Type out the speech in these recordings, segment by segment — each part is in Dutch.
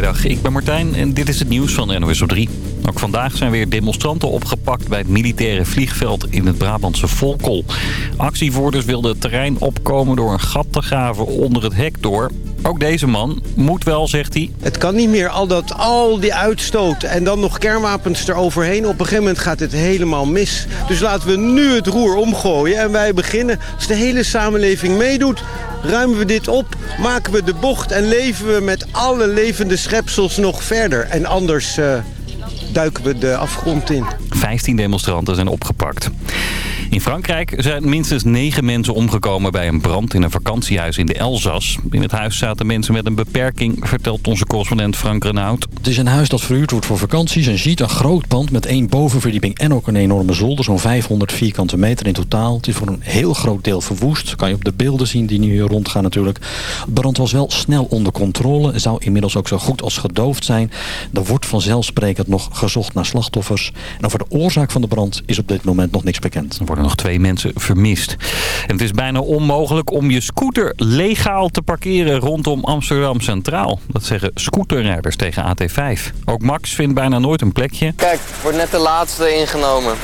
Goedemiddag, ik ben Martijn en dit is het nieuws van NOS op 3. Ook vandaag zijn weer demonstranten opgepakt bij het militaire vliegveld in het Brabantse Volkel. Actievoerders wilden het terrein opkomen door een gat te graven onder het hek door. Ook deze man moet wel, zegt hij. Het kan niet meer al, dat, al die uitstoot en dan nog kernwapens eroverheen. Op een gegeven moment gaat het helemaal mis. Dus laten we nu het roer omgooien en wij beginnen. Als de hele samenleving meedoet, ruimen we dit op, maken we de bocht... en leven we met alle levende schepsels nog verder. En anders uh, duiken we de afgrond in. 15 demonstranten zijn opgepakt. In Frankrijk zijn minstens negen mensen omgekomen bij een brand in een vakantiehuis in de Elzas. In het huis zaten mensen met een beperking, vertelt onze correspondent Frank Renaud. Het is een huis dat verhuurd wordt voor vakanties en ziet een groot pand met één bovenverdieping en ook een enorme zolder. Zo'n 500 vierkante meter in totaal. Het is voor een heel groot deel verwoest. Kan je op de beelden zien die nu hier rondgaan natuurlijk. De brand was wel snel onder controle. Zou inmiddels ook zo goed als gedoofd zijn. Er wordt vanzelfsprekend nog gezocht naar slachtoffers. En over de oorzaak van de brand is op dit moment nog niks bekend. Nog twee mensen vermist. En het is bijna onmogelijk om je scooter legaal te parkeren rondom Amsterdam Centraal. Dat zeggen scooterrijders tegen AT5. Ook Max vindt bijna nooit een plekje. Kijk, wordt net de laatste ingenomen.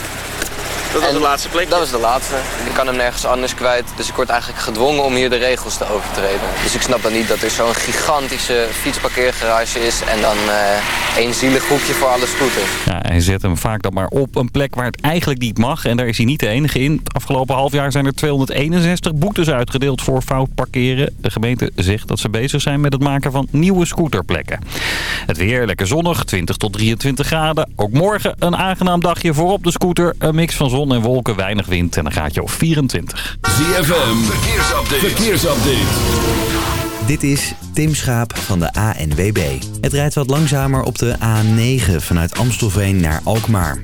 Dat was de laatste plek? Dat was de laatste. Ik kan hem nergens anders kwijt. Dus ik word eigenlijk gedwongen om hier de regels te overtreden. Dus ik snap dan niet dat er zo'n gigantische fietsparkeergarage is... en dan uh, één zielig hoekje voor alle scooters. Ja, hij zet hem vaak dan maar op een plek waar het eigenlijk niet mag. En daar is hij niet de enige in. Het afgelopen half jaar zijn er 261 boetes uitgedeeld voor fout parkeren. De gemeente zegt dat ze bezig zijn met het maken van nieuwe scooterplekken. Het weer lekker zonnig, 20 tot 23 graden. Ook morgen een aangenaam dagje voor op de scooter. Een mix van zon en wolken, weinig wind en dan gaat je op 24. ZFM, verkeersupdate. verkeersupdate. Dit is Tim Schaap van de ANWB. Het rijdt wat langzamer op de A9 vanuit Amstelveen naar Alkmaar.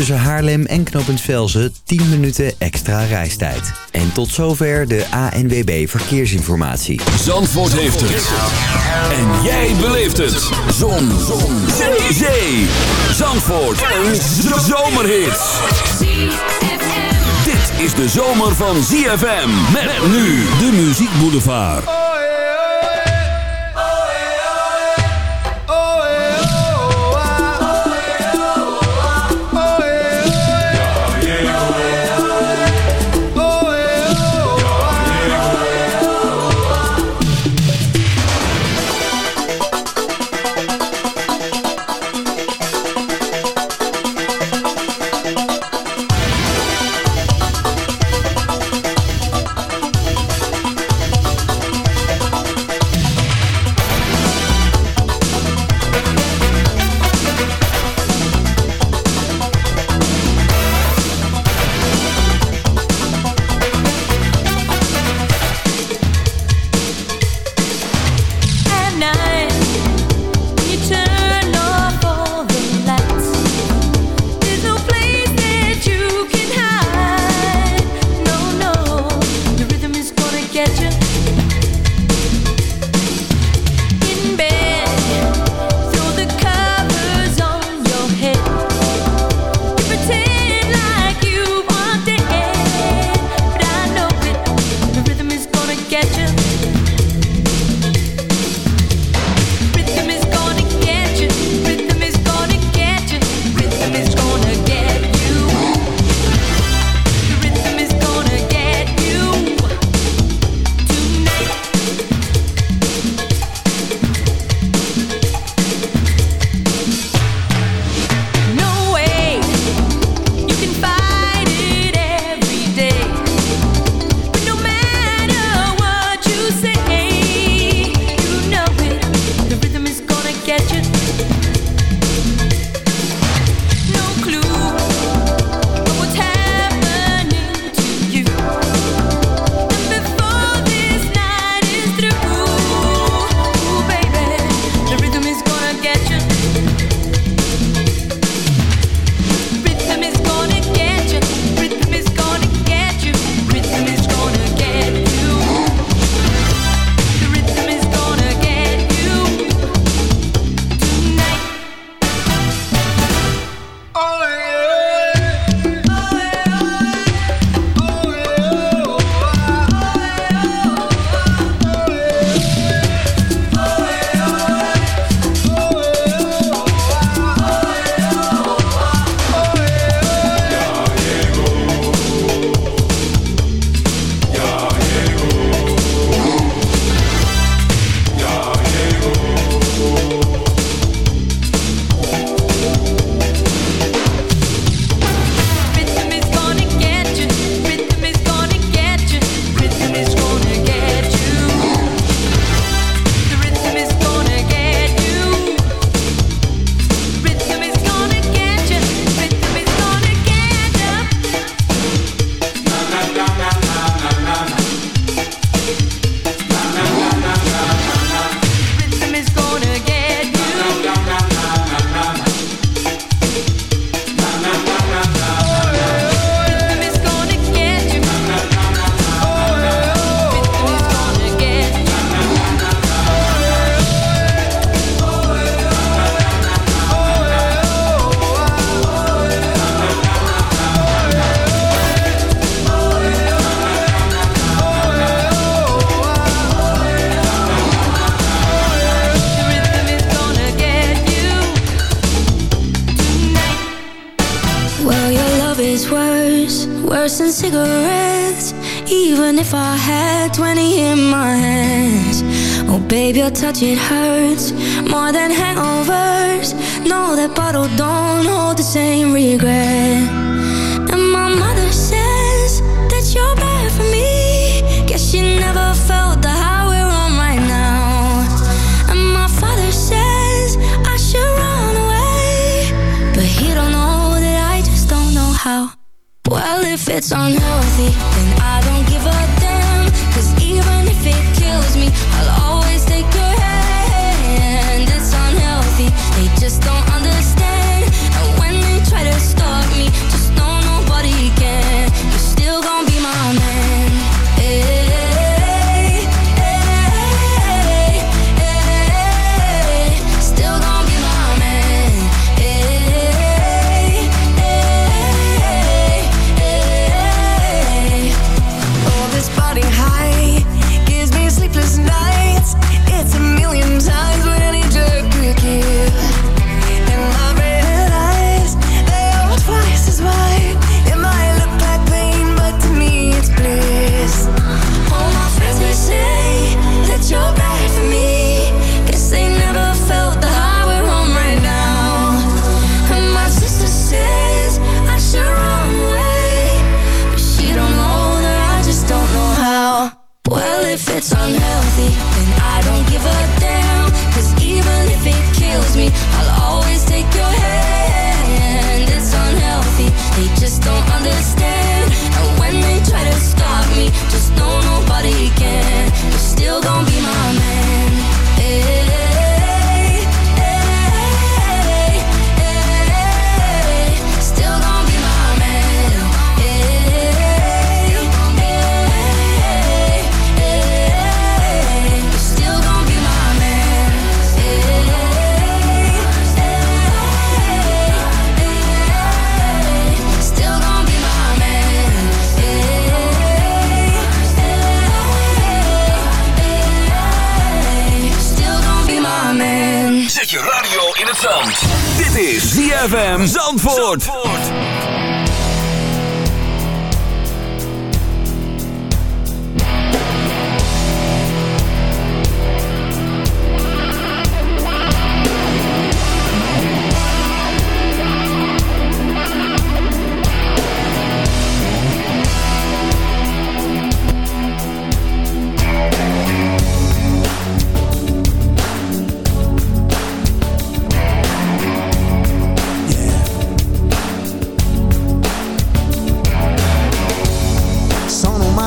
Tussen Haarlem en Knopend Velzen 10 minuten extra reistijd. En tot zover de ANWB Verkeersinformatie. Zandvoort heeft het. En jij beleeft het. Zon. Zon. Zee. Zandvoort. Een zomerhit. Dit is de zomer van ZFM. Met nu de Muziek Boulevard. it hurt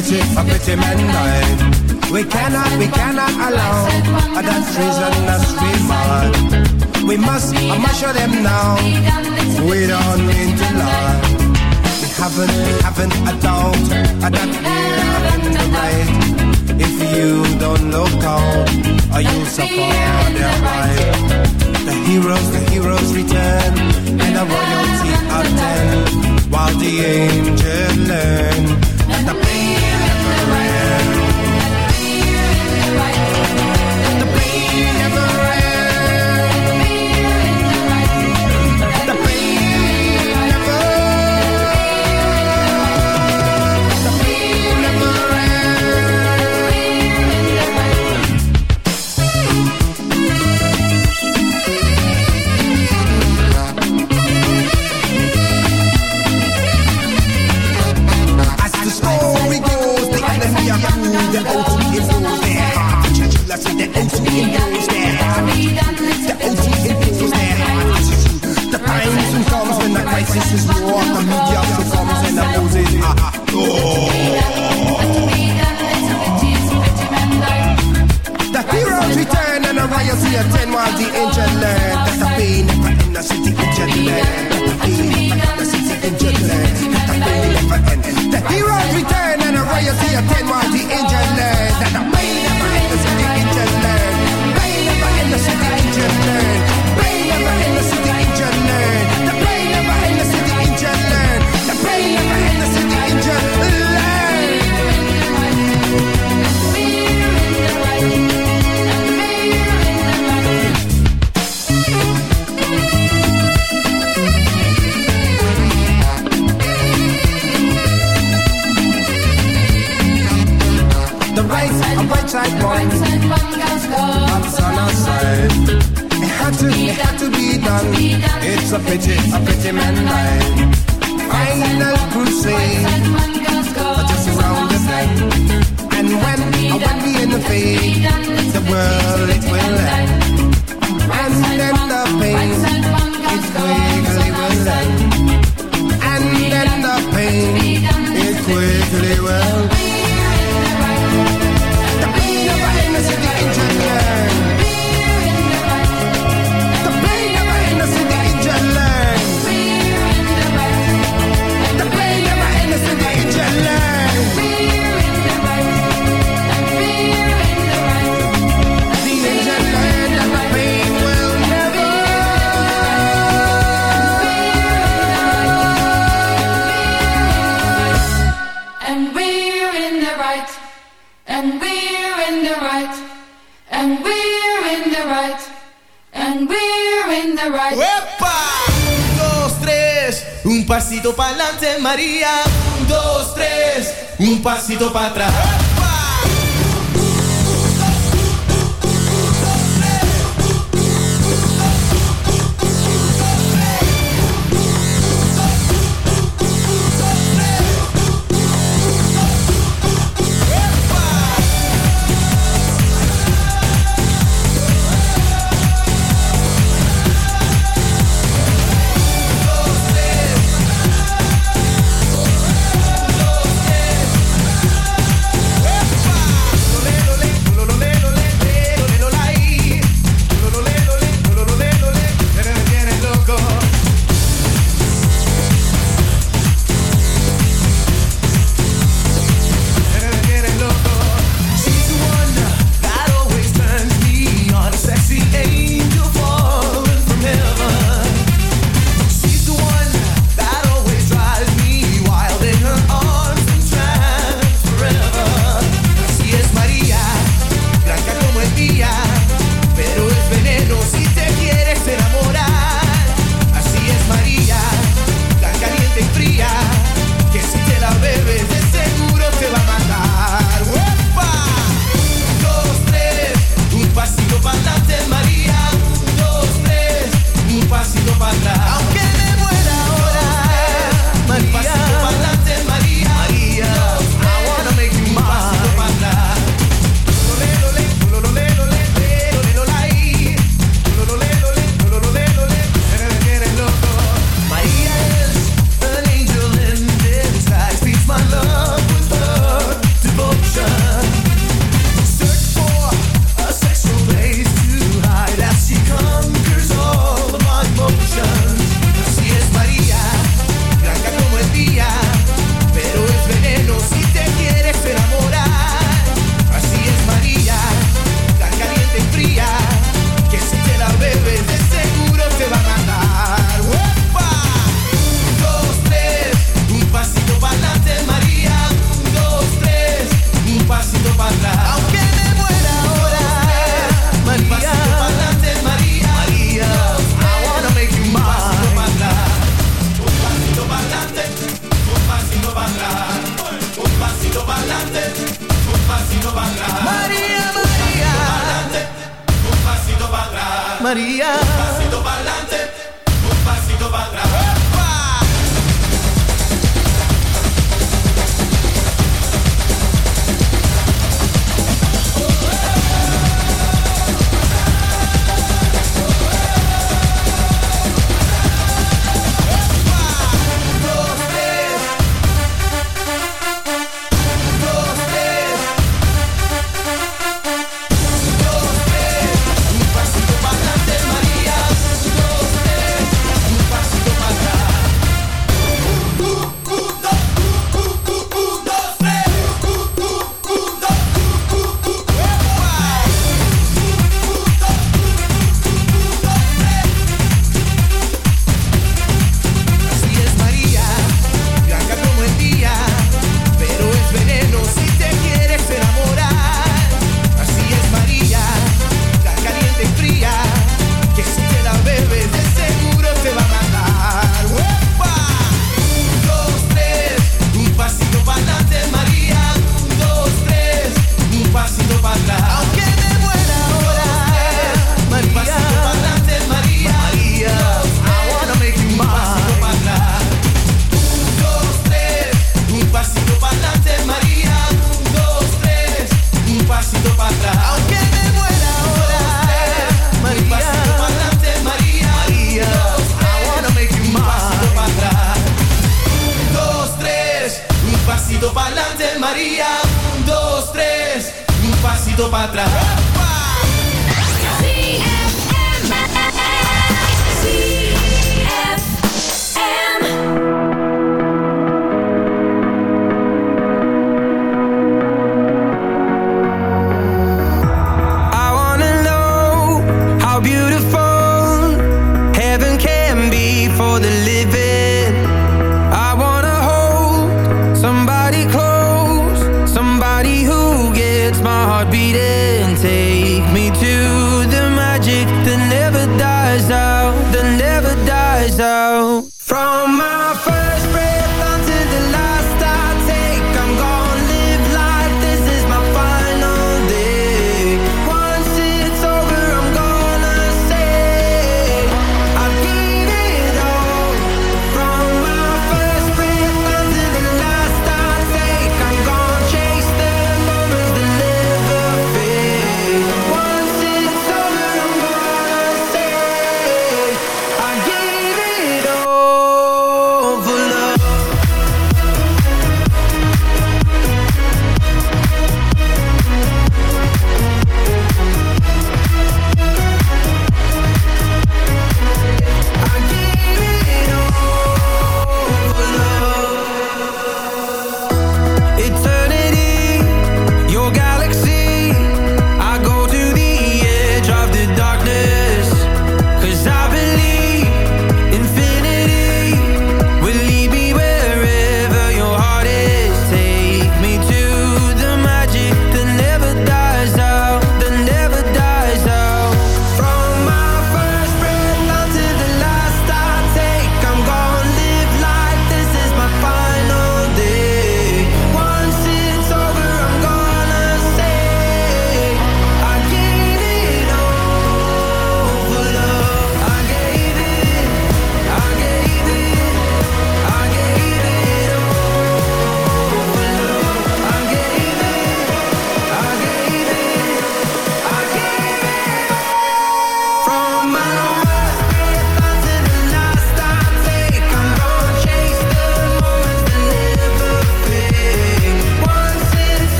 A pity, a men died. We cannot, we cannot allow that treason, that remark. We must, I must show them now. We don't mean to lie. We haven't, we haven't a doubt that we're in the right. If you don't look out, or you'll suffer their right. The heroes, the heroes return, and the royalty attend, while the angels learn I the OT impose their heart. The OT impose their heart. The time soon comes when the crisis is war. The media succumbs and opposes. Ah. The heroes return and the riots attend while the angel learn that the pain never end. The city angel learn María. Un, dos, tres, un para atrás.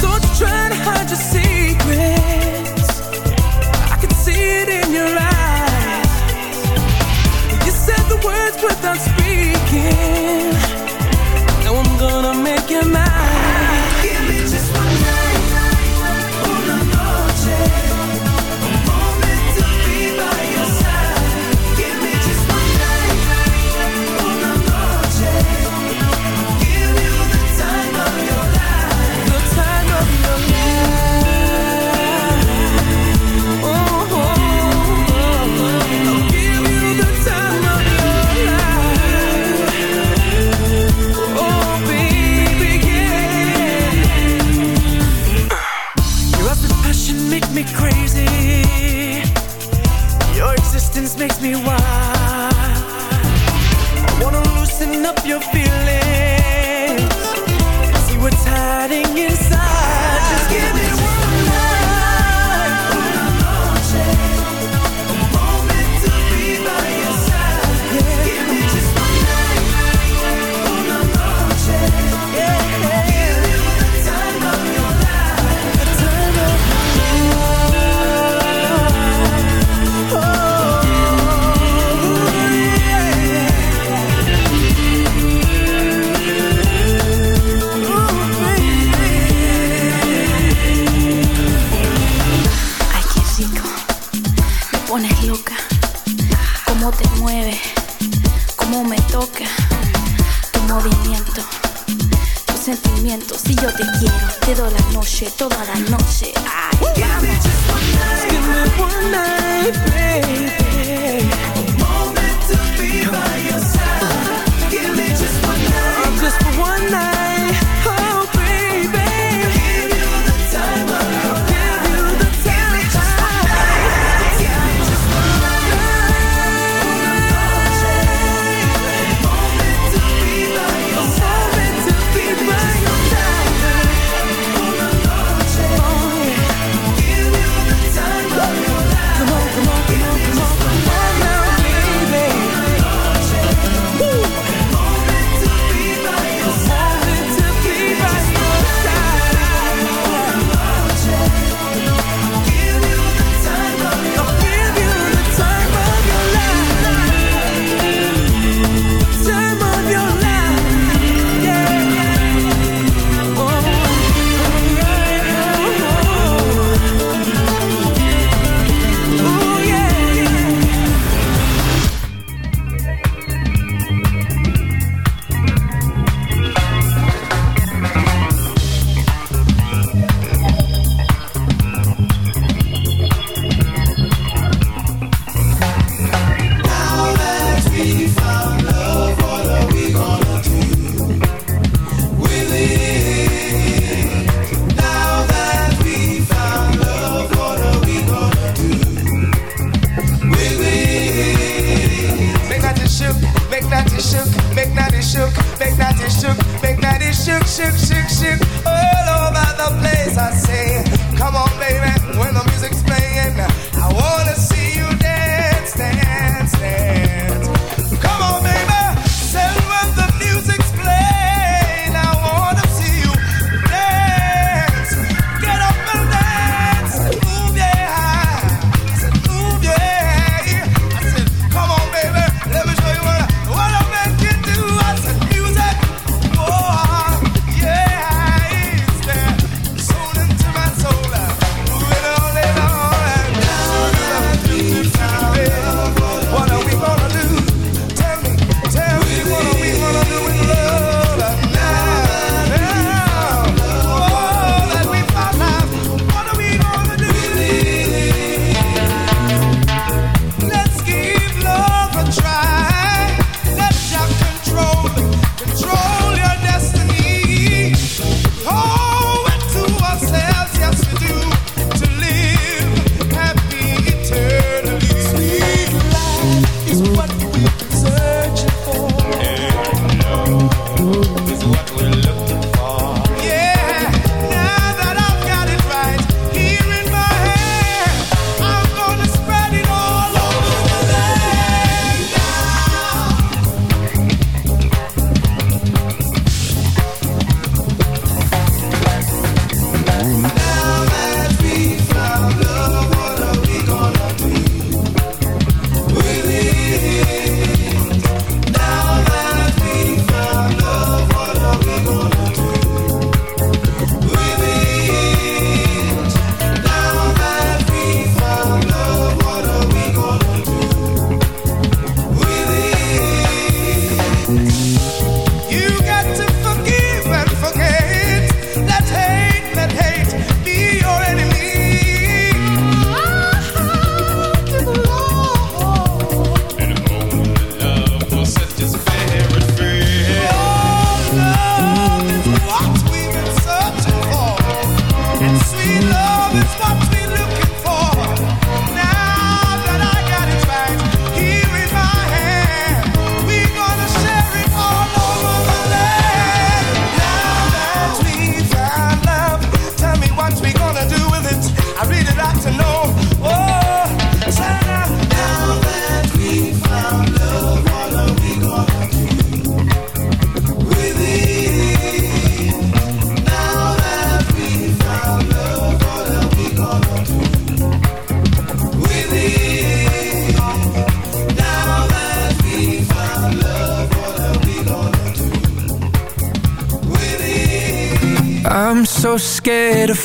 Don't try to hide your toda la noche.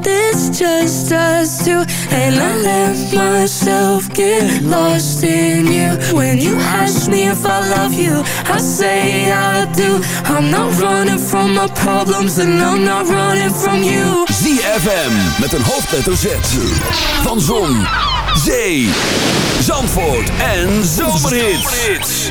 It's just us two, and I let myself get lost in you. When you ask me if I love you, I say I do. I'm not running from my problems, and I'm not running from you. ZFM met een hoofdletter Z. Van Zon, Zee, Zandvoort en Zomerhits.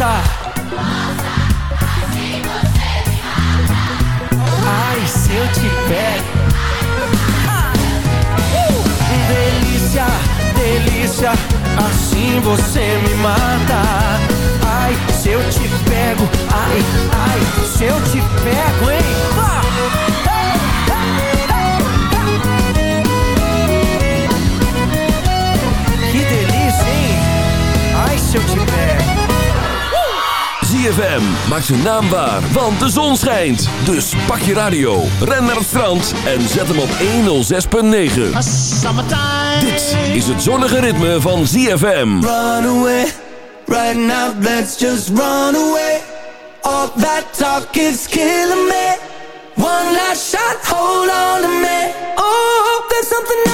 Nossa. Ai, se eu te pego. Delícia, delícia, assim você me mata. Ai, se eu te pego, ai, ai, se eu te pego, hein? Que delícia, hein? Ai, se eu te pego. ZFM maakt zijn naam waar, want de zon schijnt. Dus pak je radio, ren naar het strand en zet hem op 106.9. Dit is het zonnige ritme van ZFM. Run away, right now let's just run away. All that talk is killing me. One last shot, hold on to me. Oh, there's something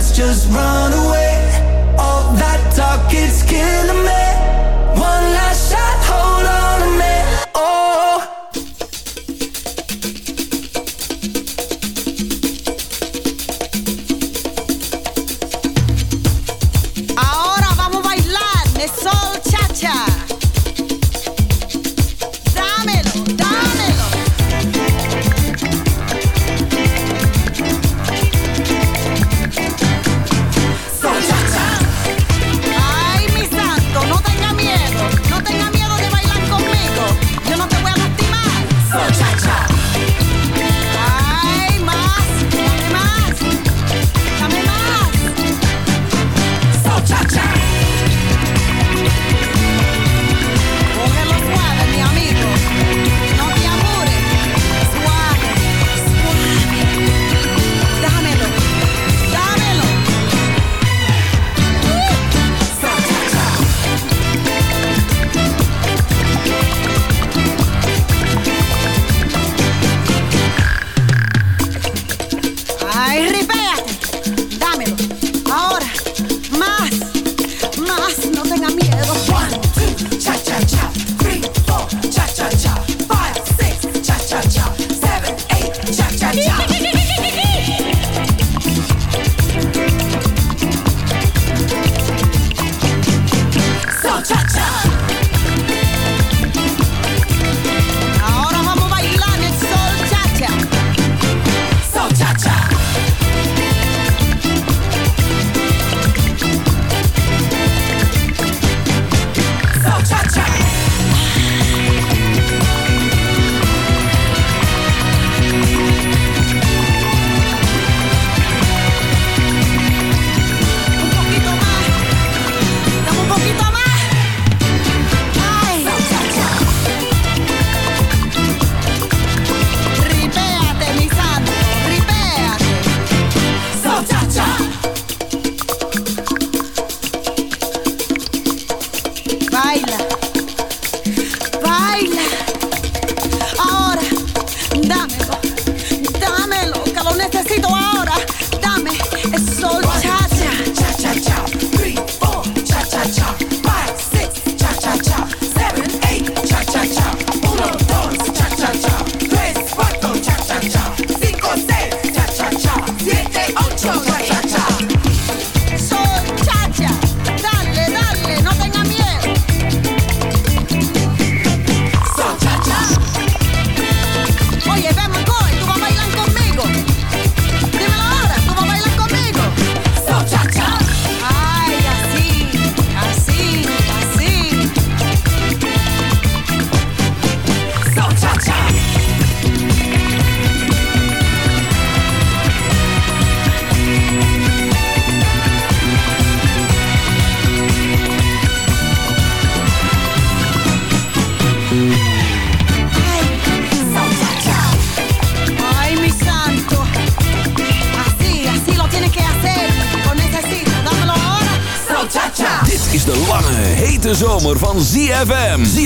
let's just run away. All that talk, it's killing me.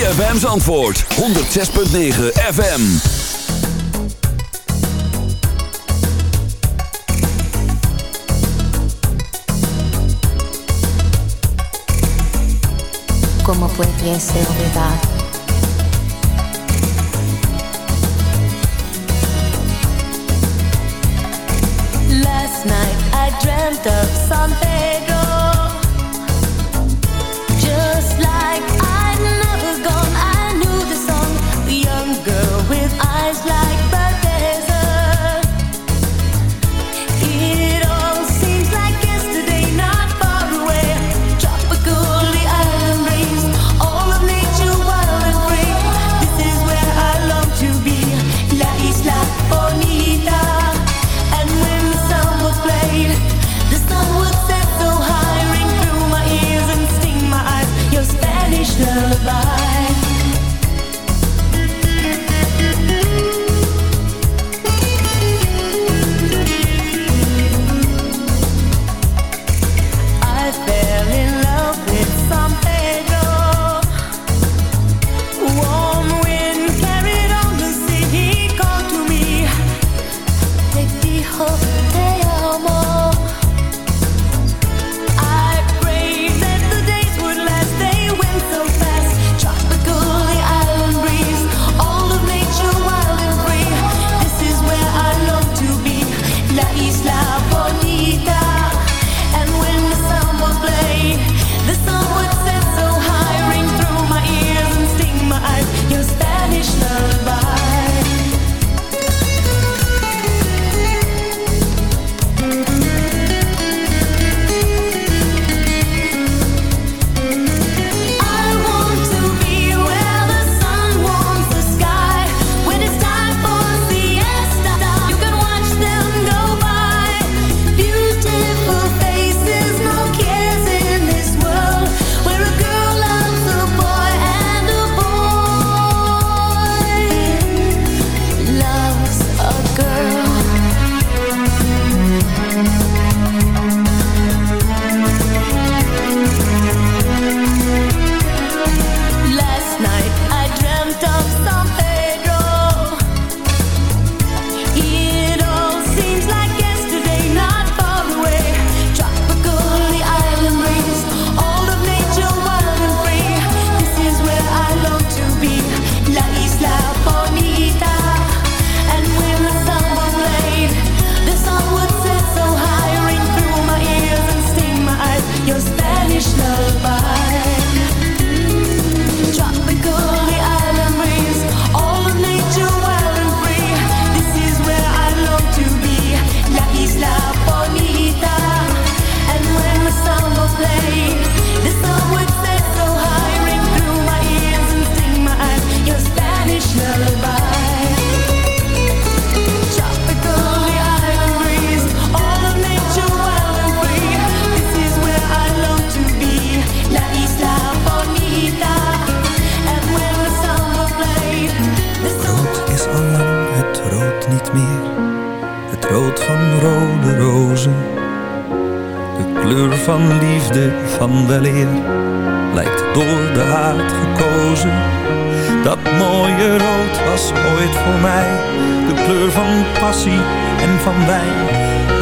ZFM's antwoord 106.9 FM. cómo puede ser olvidar.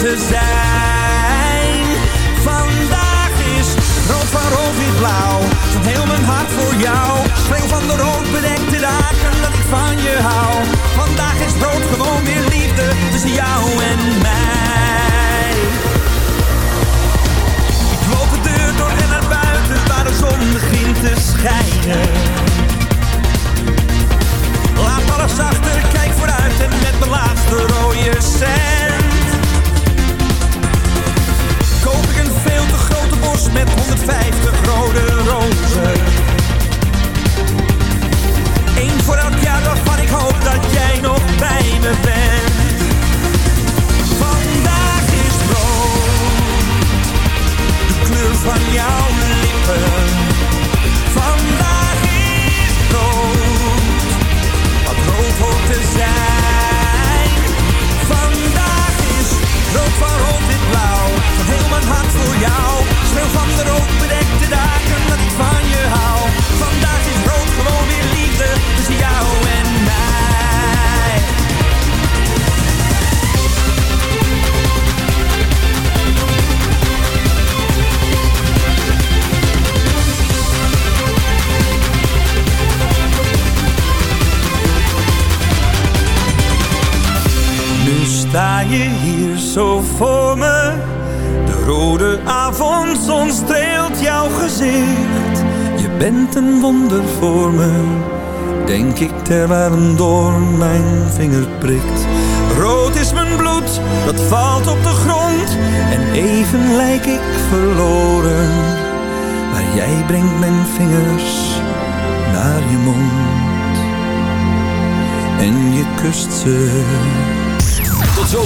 te zijn. Vandaag is rood van rood wit blauw, van heel mijn hart voor jou. Speel van de rood bedekte dagen dat ik van je hou. Vandaag is rood gewoon weer liefde tussen jou en mij.